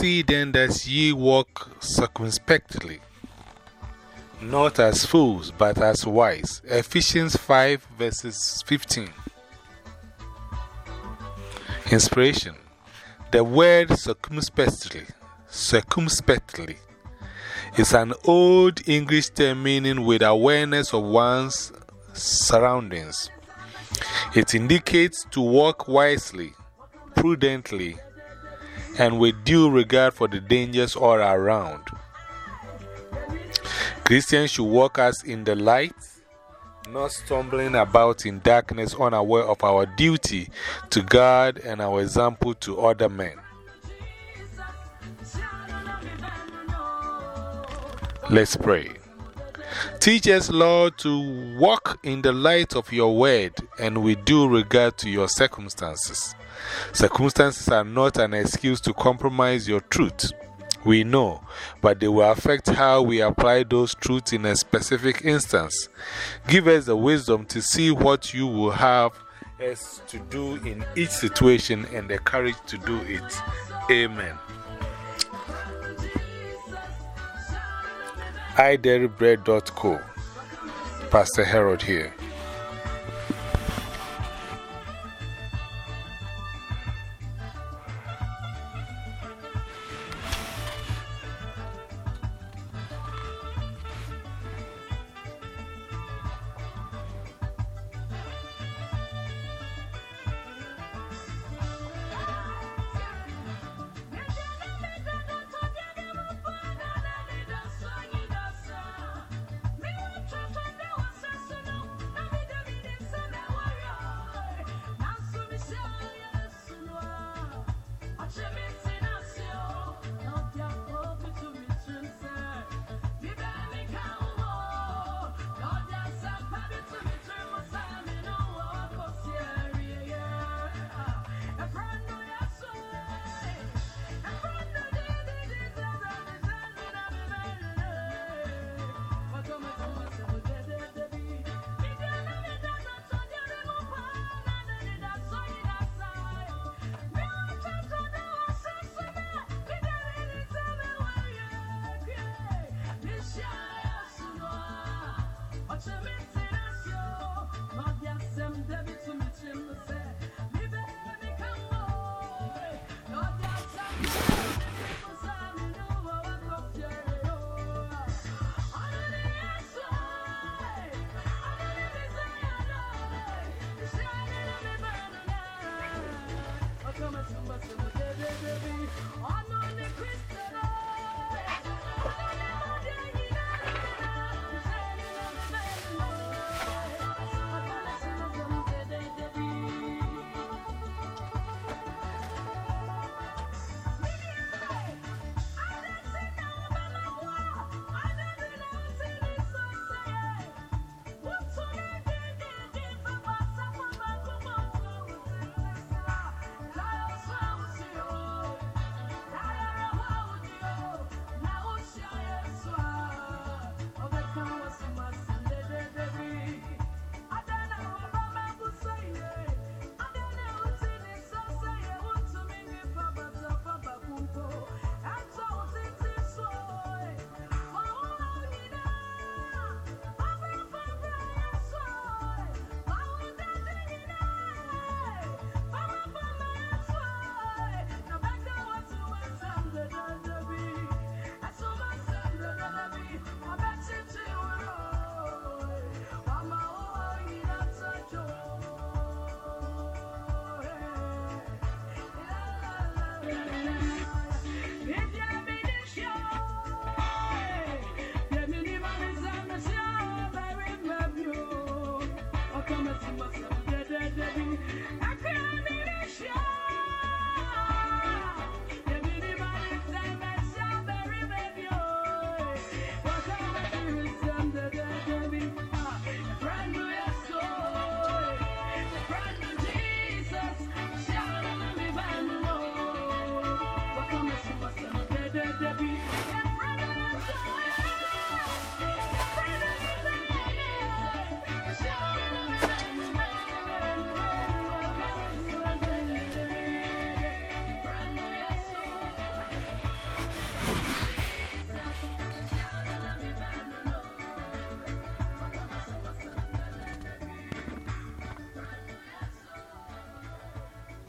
See then that ye walk circumspectly, not as fools, but as wise. Ephesians 5 verses 15. Inspiration The word circumspectly, circumspectly is an old English term meaning with awareness of one's surroundings. It indicates to walk wisely, prudently, and with due regard for the dangers all around. Christians should walk us in the light, not stumbling about in darkness, unaware of our duty to God and our example to other men. Let's pray. Teach us, Lord, to walk in the light of your word and with due regard to your circumstances. Circumstances are not an excuse to compromise your truth. We know, but they will affect how we apply those truths in a specific instance. Give us the wisdom to see what you will have us to do in each situation and the courage to do it. Amen. idairybread.co Pastor Harold here. Thank you.